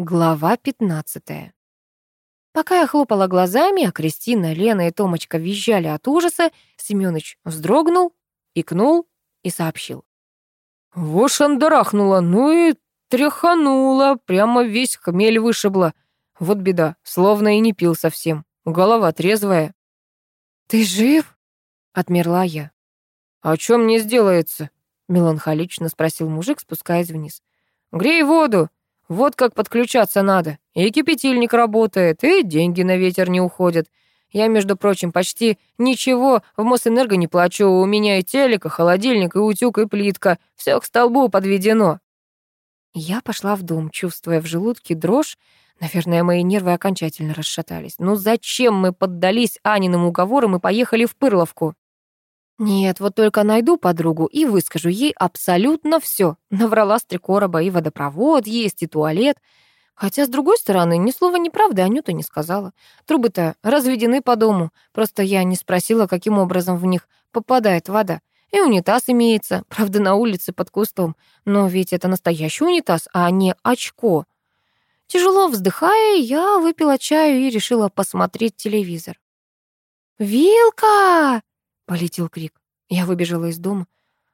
Глава 15. Пока я хлопала глазами, а Кристина, Лена и Томочка визжали от ужаса, Семёныч вздрогнул, икнул и сообщил. «Во шандарахнула, ну и тряханула, прямо весь хмель вышибла. Вот беда, словно и не пил совсем, голова трезвая». «Ты жив?» — отмерла я. «А чё мне сделается?» — меланхолично спросил мужик, спускаясь вниз. «Грей воду, вот как подключаться надо. И кипятильник работает, и деньги на ветер не уходят. Я, между прочим, почти ничего в Мосэнерго не плачу. У меня и телек, и холодильник, и утюг, и плитка. Все к столбу подведено. Я пошла в дом, чувствуя в желудке дрожь. Наверное, мои нервы окончательно расшатались. Ну зачем мы поддались Аниным уговорам и поехали в Пырловку? Нет, вот только найду подругу и выскажу ей абсолютно все. Наврала с три короба, и водопровод есть, и туалет. Хотя, с другой стороны, ни слова неправды Анюта не сказала. Трубы-то разведены по дому, просто я не спросила, каким образом в них попадает вода. И унитаз имеется, правда, на улице под кустом. Но ведь это настоящий унитаз, а не очко. Тяжело вздыхая, я выпила чаю и решила посмотреть телевизор. «Вилка!» Полетел крик. Я выбежала из дома.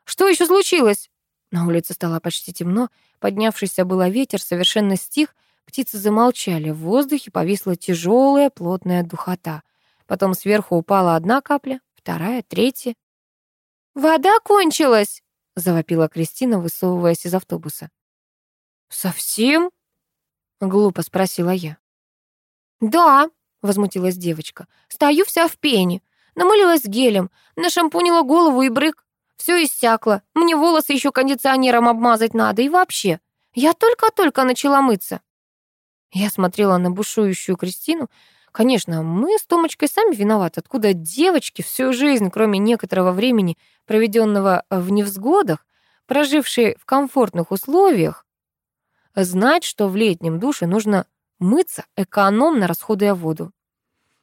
«Что еще случилось?» На улице стало почти темно. Поднявшийся было ветер совершенно стих. Птицы замолчали. В воздухе повисла тяжелая плотная духота. Потом сверху упала одна капля, вторая, третья. «Вода кончилась!» — завопила Кристина, высовываясь из автобуса. «Совсем?» — глупо спросила я. «Да», — возмутилась девочка, — «стою вся в пене. Намылилась гелем, нашампунила голову и брык. Все иссякло. Мне волосы еще кондиционером обмазать надо. И вообще, я только-только начала мыться. Я смотрела на бушующую Кристину. Конечно, мы с Томочкой сами виноваты. Откуда девочки всю жизнь, кроме некоторого времени, проведенного в невзгодах, прожившие в комфортных условиях, знать, что в летнем душе нужно мыться, экономно расходуя воду.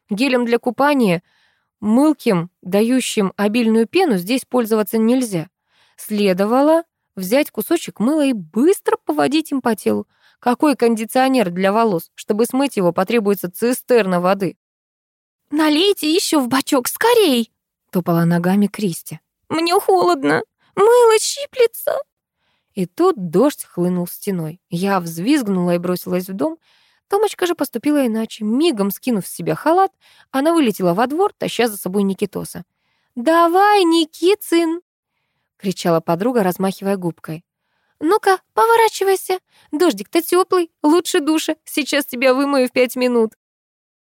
Гелем для купания — Мылким, дающим обильную пену, здесь пользоваться нельзя. Следовало взять кусочек мыла и быстро поводить им по телу. Какой кондиционер для волос? Чтобы смыть его, потребуется цистерна воды. «Налейте еще в бачок, скорей!» — топала ногами Кристи. «Мне холодно, мыло щиплется!» И тут дождь хлынул стеной. Я взвизгнула и бросилась в дом — Томочка же поступила иначе. Мигом скинув с себя халат, она вылетела во двор, таща за собой Никитоса. «Давай, Никицин!» — кричала подруга, размахивая губкой. «Ну-ка, поворачивайся. Дождик-то теплый, лучше душа. Сейчас тебя вымою в пять минут».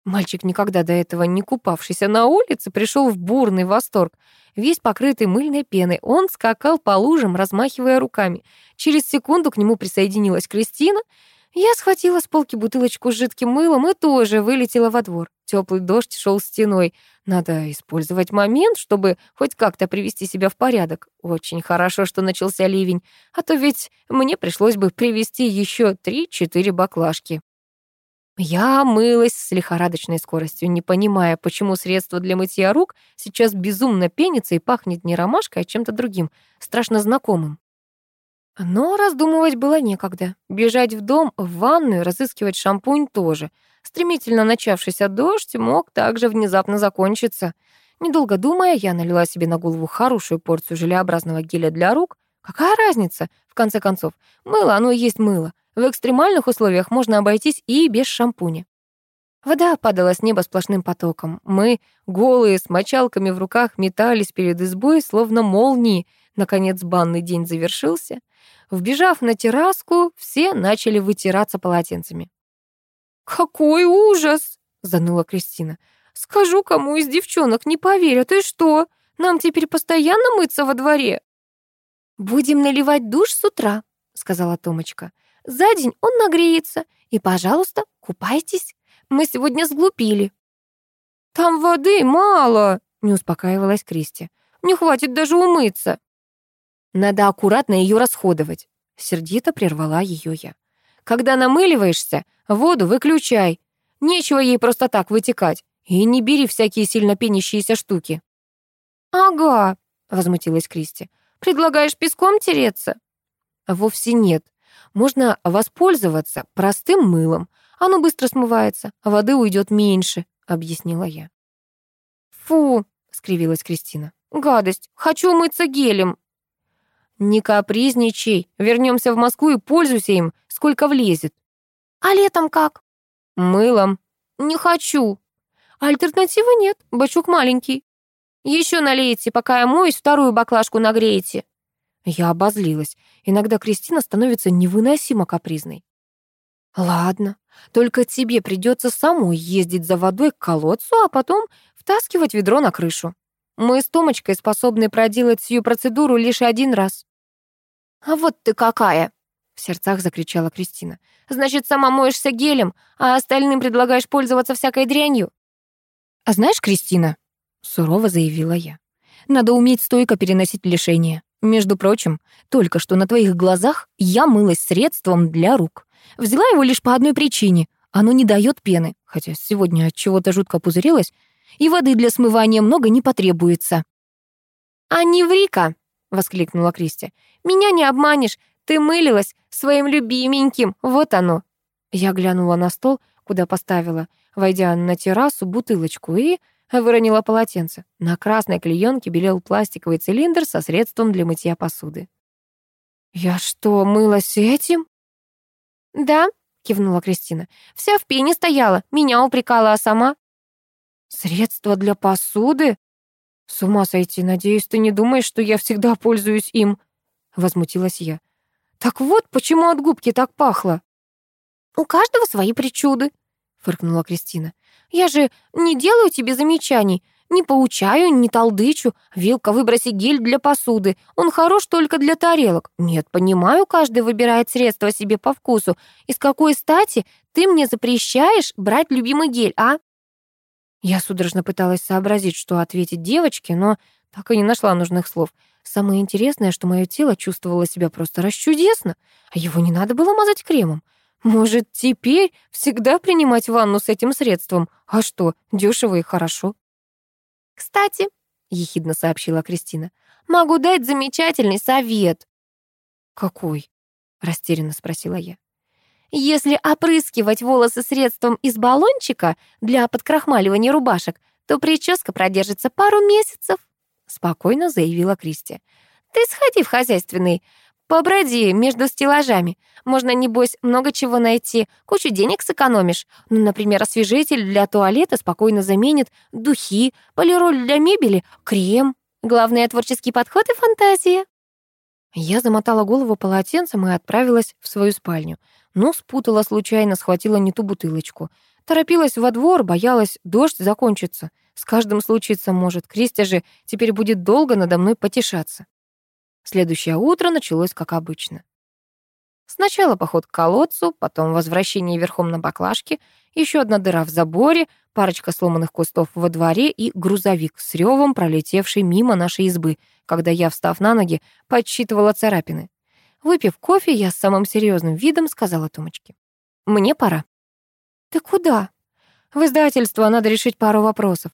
Мальчик, никогда до этого не купавшийся на улице, пришел в бурный восторг. Весь покрытый мыльной пеной, он скакал по лужам, размахивая руками. Через секунду к нему присоединилась Кристина — я схватила с полки бутылочку с жидким мылом и тоже вылетела во двор. Теплый дождь шел стеной. Надо использовать момент, чтобы хоть как-то привести себя в порядок. Очень хорошо, что начался ливень, а то ведь мне пришлось бы привезти еще три-четыре баклажки. Я мылась с лихорадочной скоростью, не понимая, почему средство для мытья рук сейчас безумно пенится и пахнет не ромашкой, а чем-то другим, страшно знакомым. Но раздумывать было некогда. Бежать в дом, в ванную, разыскивать шампунь тоже. Стремительно начавшийся дождь мог также внезапно закончиться. Недолго думая, я налила себе на голову хорошую порцию желеобразного геля для рук. Какая разница, в конце концов? Мыло, оно и есть мыло. В экстремальных условиях можно обойтись и без шампуня. Вода падала с неба сплошным потоком. Мы, голые, с мочалками в руках, метались перед избой, словно молнии. Наконец банный день завершился. Вбежав на терраску, все начали вытираться полотенцами. «Какой ужас!» — заныла Кристина. «Скажу кому из девчонок, не поверят. И что, нам теперь постоянно мыться во дворе?» «Будем наливать душ с утра», — сказала Томочка. «За день он нагреется. И, пожалуйста, купайтесь. Мы сегодня сглупили». «Там воды мало», — не успокаивалась Кристи. «Не хватит даже умыться». Надо аккуратно ее расходовать. Сердито прервала ее я. Когда намыливаешься, воду выключай. Нечего ей просто так вытекать. И не бери всякие сильно пенящиеся штуки. «Ага», — возмутилась Кристи. «Предлагаешь песком тереться?» «Вовсе нет. можно воспользоваться простым мылом. Оно быстро смывается, а воды уйдет меньше, объяснила я. Фу, скривилась Кристина. Гадость. Хочу умыться гелем. Не капризничай. Вернемся в Москву и пользуйся им, сколько влезет. А летом как? Мылом. Не хочу. Альтернативы нет, бачок маленький. Еще налейте, пока я моюсь, вторую баклажку нагреете. Я обозлилась. Иногда Кристина становится невыносимо капризной. Ладно, только тебе придется самой ездить за водой к колодцу, а потом втаскивать ведро на крышу. Мы с Томочкой способны проделать сию процедуру лишь один раз. А вот ты какая! В сердцах закричала Кристина. «Значит, сама моешься гелем, а остальным предлагаешь пользоваться всякой дрянью?» «А знаешь, Кристина», — сурово заявила я, «надо уметь стойко переносить лишения. Между прочим, только что на твоих глазах я мылась средством для рук. Взяла его лишь по одной причине. Оно не дает пены, хотя сегодня от чего-то жутко пузырилась, и воды для смывания много не потребуется». «А не ври-ка!» — воскликнула Кристи. «Меня не обманешь. Ты мылилась своим любименьким, вот оно». Я глянула на стол, куда поставила, войдя на террасу, бутылочку и выронила полотенце. На красной клеенке белел пластиковый цилиндр со средством для мытья посуды. «Я что, мылась этим?» «Да», — кивнула Кристина. «Вся в пене стояла, меня упрекала, а сама...» «Средство для посуды? С ума сойти, надеюсь, ты не думаешь, что я всегда пользуюсь им?» Возмутилась я. Так вот, почему от губки так пахло. У каждого свои причуды, фыркнула Кристина. Я же не делаю тебе замечаний, не поучаю, не толдычу. Вилка, выброси гель для посуды. Он хорош только для тарелок. Нет, понимаю, каждый выбирает средство себе по вкусу. И с какой стати ты мне запрещаешь брать любимый гель, а? Я судорожно пыталась сообразить, что ответить девочке, но так и не нашла нужных слов. Самое интересное, что мое тело чувствовало себя просто расчудесно, а его не надо было мазать кремом. Может, теперь всегда принимать ванну с этим средством? А что, дешево и хорошо. «Кстати», — ехидно сообщила Кристина, «могу дать замечательный совет». «Какой?» — растерянно спросила я. «Если опрыскивать волосы средством из баллончика для подкрахмаливания рубашек, то прическа продержится пару месяцев». — спокойно заявила Кристи. «Ты сходи в хозяйственный, поброди между стеллажами. Можно, небось, много чего найти, кучу денег сэкономишь. Ну, например, освежитель для туалета спокойно заменит духи, полироль для мебели, крем. Главное — творческий подход и фантазия». Я замотала голову полотенцем и отправилась в свою спальню. Но спутала случайно, схватила не ту бутылочку. Торопилась во двор, боялась, дождь закончится. С каждым случиться может. Кристи же теперь будет долго надо мной потешаться. Следующее утро началось как обычно. Сначала поход к колодцу, потом возвращение верхом на баклажке, еще одна дыра в заборе, парочка сломанных кустов во дворе и грузовик с ревом, пролетевший мимо нашей избы, когда я, встав на ноги, подсчитывала царапины. Выпив кофе, я с самым серьезным видом сказала Томочке. «Мне пора». «Ты куда?» «В издательство надо решить пару вопросов.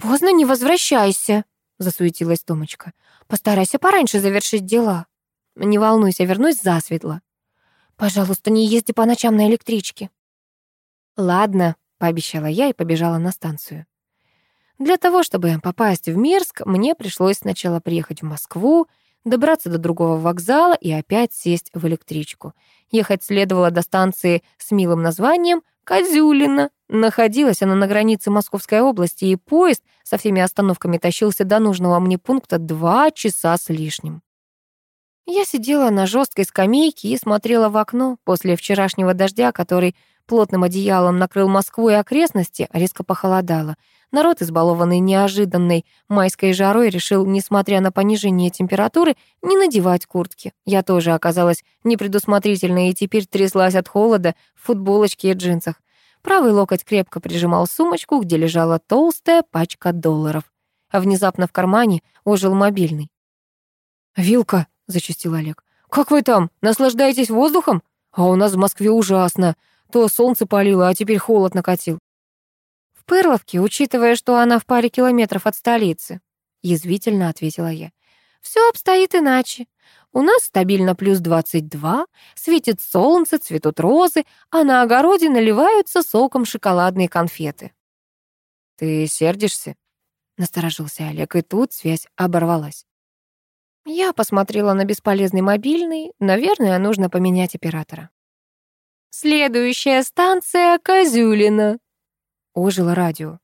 «Поздно не возвращайся», — засуетилась Томочка. «Постарайся пораньше завершить дела». «Не волнуйся, вернусь засветло». «Пожалуйста, не езди по ночам на электричке». «Ладно», — пообещала я и побежала на станцию. Для того, чтобы попасть в Мирск, мне пришлось сначала приехать в Москву, добраться до другого вокзала и опять сесть в электричку. Ехать следовало до станции с милым названием Козюлина. Находилась она на границе Московской области, и поезд со всеми остановками тащился до нужного мне пункта два часа с лишним. Я сидела на жесткой скамейке и смотрела в окно после вчерашнего дождя, который плотным одеялом накрыл Москву и окрестности, резко похолодало. Народ, избалованный неожиданной майской жарой, решил, несмотря на понижение температуры, не надевать куртки. Я тоже оказалась непредусмотрительной и теперь тряслась от холода в футболочке и джинсах. Правый локоть крепко прижимал сумочку, где лежала толстая пачка долларов. А внезапно в кармане ожил мобильный. «Вилка», — зачастил Олег, — «как вы там? Наслаждаетесь воздухом? А у нас в Москве ужасно. То солнце палило, а теперь холод накатил. Пырловке, учитывая, что она в паре километров от столицы», — язвительно ответила я. «Все обстоит иначе. У нас стабильно плюс 22, светит солнце, цветут розы, а на огороде наливаются соком шоколадные конфеты. «Ты сердишься?» — насторожился Олег, и тут связь оборвалась. Я посмотрела на бесполезный мобильный. Наверное, нужно поменять оператора. «Следующая станция — Козюлина», — ожило радио.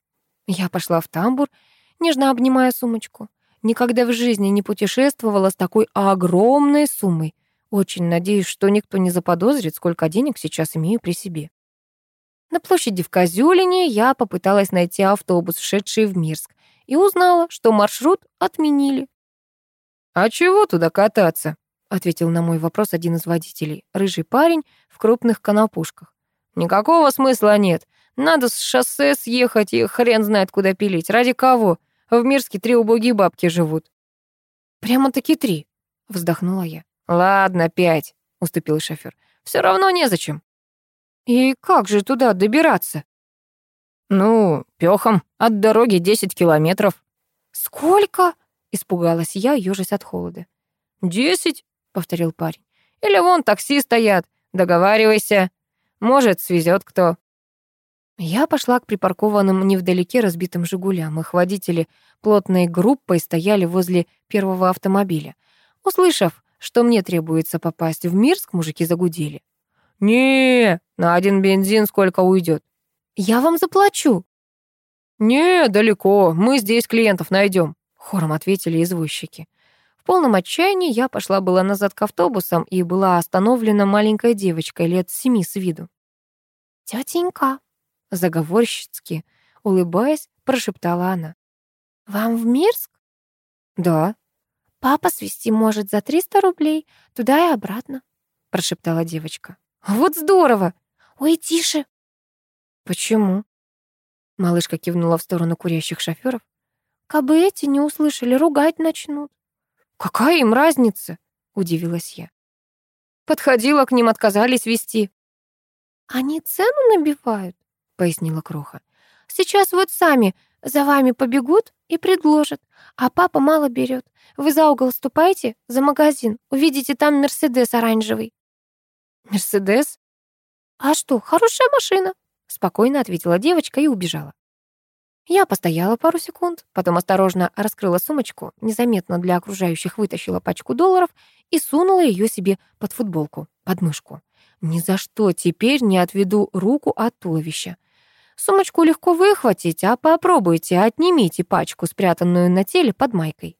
Я пошла в тамбур, нежно обнимая сумочку. Никогда в жизни не путешествовала с такой огромной суммой. Очень надеюсь, что никто не заподозрит, сколько денег сейчас имею при себе. На площади в Козюлине я попыталась найти автобус, шедший в Мирск, и узнала, что маршрут отменили. «А чего туда кататься?» — ответил на мой вопрос один из водителей, рыжий парень в крупных конопушках. «Никакого смысла нет. Надо с шоссе съехать и хрен знает куда пилить. Ради кого? В Мирске три убогие бабки живут». «Прямо-таки три», — вздохнула я. «Ладно, пять», — уступил шофер. Все равно незачем». «И как же туда добираться?» «Ну, пёхом. От дороги десять километров». «Сколько?» — испугалась я, ёжась от холода. «Десять?» — повторил парень. «Или вон такси стоят. Договаривайся. Может, свезет кто». Я пошла к припаркованным невдалеке разбитым «Жигулям». Их водители плотной группой стояли возле первого автомобиля. Услышав, что мне требуется попасть в Мирск, мужики загудели. «Не, на один бензин сколько уйдет?» «Я вам заплачу». «Не, далеко, мы здесь клиентов найдем», — хором ответили извозчики. В полном отчаянии я пошла была назад к автобусам и была остановлена маленькой девочкой лет семи с виду. «Тетенька», заговорщицки, улыбаясь, прошептала она. «Вам в Мирск?» «Да». «Папа свести может за 300 рублей, туда и обратно», прошептала девочка. «Вот здорово! Ой, тише!» «Почему?» Малышка кивнула в сторону курящих шофёров. «Кабы эти не услышали, ругать начнут». «Какая им разница?» — удивилась я. Подходила к ним, отказались вести. «Они цену набивают?» — пояснила Кроха. «Сейчас вот сами за вами побегут и предложат, а папа мало берет. Вы за угол ступайте, за магазин, увидите там Мерседес оранжевый». «Мерседес?» «А что, хорошая машина», — спокойно ответила девочка и убежала. Я постояла пару секунд, потом осторожно раскрыла сумочку, незаметно для окружающих вытащила пачку долларов и сунула ее себе под футболку, под мышку. Ни за что теперь не отведу руку от туловища. Сумочку легко выхватить, а попробуйте, отнимите пачку, спрятанную на теле под майкой.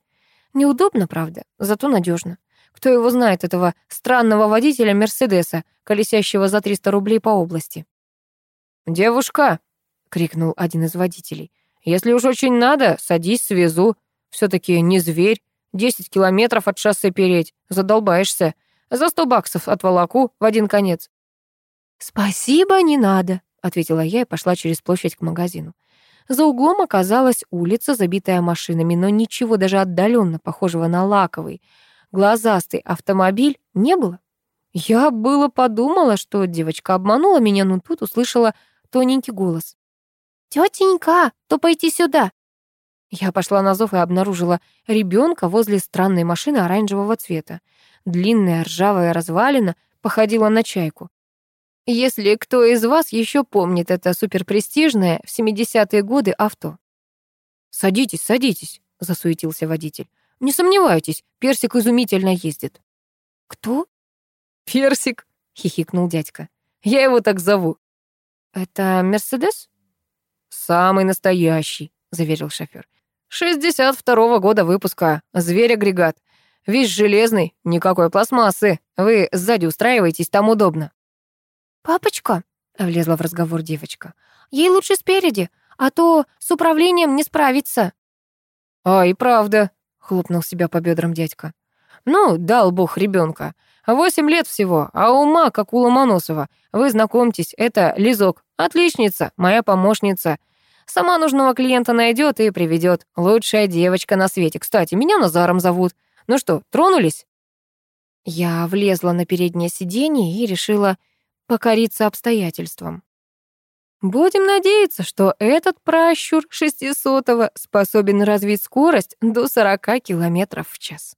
Неудобно, правда, зато надежно. Кто его знает, этого странного водителя Мерседеса, колесящего за 300 рублей по области? «Девушка!» — крикнул один из водителей. «Если уж очень надо, садись, свезу. все таки не зверь. Десять километров от шоссе переть. Задолбаешься. За сто баксов отволоку в один конец». «Спасибо, не надо», ответила я и пошла через площадь к магазину. За углом оказалась улица, забитая машинами, но ничего даже отдаленно похожего на лаковый, глазастый автомобиль не было. Я было подумала, что девочка обманула меня, но тут услышала тоненький голос. «Тетенька, пойти сюда!» Я пошла на зов и обнаружила ребенка возле странной машины оранжевого цвета. Длинная ржавая развалина походила на чайку. Если кто из вас еще помнит это суперпрестижное в 70-е годы авто. «Садитесь, садитесь», — засуетился водитель. «Не сомневайтесь, Персик изумительно ездит». «Кто?» «Персик», — хихикнул дядька. «Я его так зову». «Это Мерседес?» «Самый настоящий», — заверил шофер. «Шестьдесят второго года выпуска. Зверь-агрегат. Весь железный, никакой пластмассы. Вы сзади устраиваетесь, там удобно». «Папочка», — влезла в разговор девочка, «ей лучше спереди, а то с управлением не справиться». «А, и правда», — хлопнул себя по бедрам дядька. «Ну, дал бог ребенка. Восемь лет всего, а ума, как у Ломоносова. Вы знакомьтесь, это Лизок, отличница, моя помощница. Сама нужного клиента найдет и приведет. Лучшая девочка на свете. Кстати, меня Назаром зовут. Ну что, тронулись?» Я влезла на переднее сиденье и решила покориться обстоятельствам. Будем надеяться, что этот пращур шестисотого способен развить скорость до 40 км в час.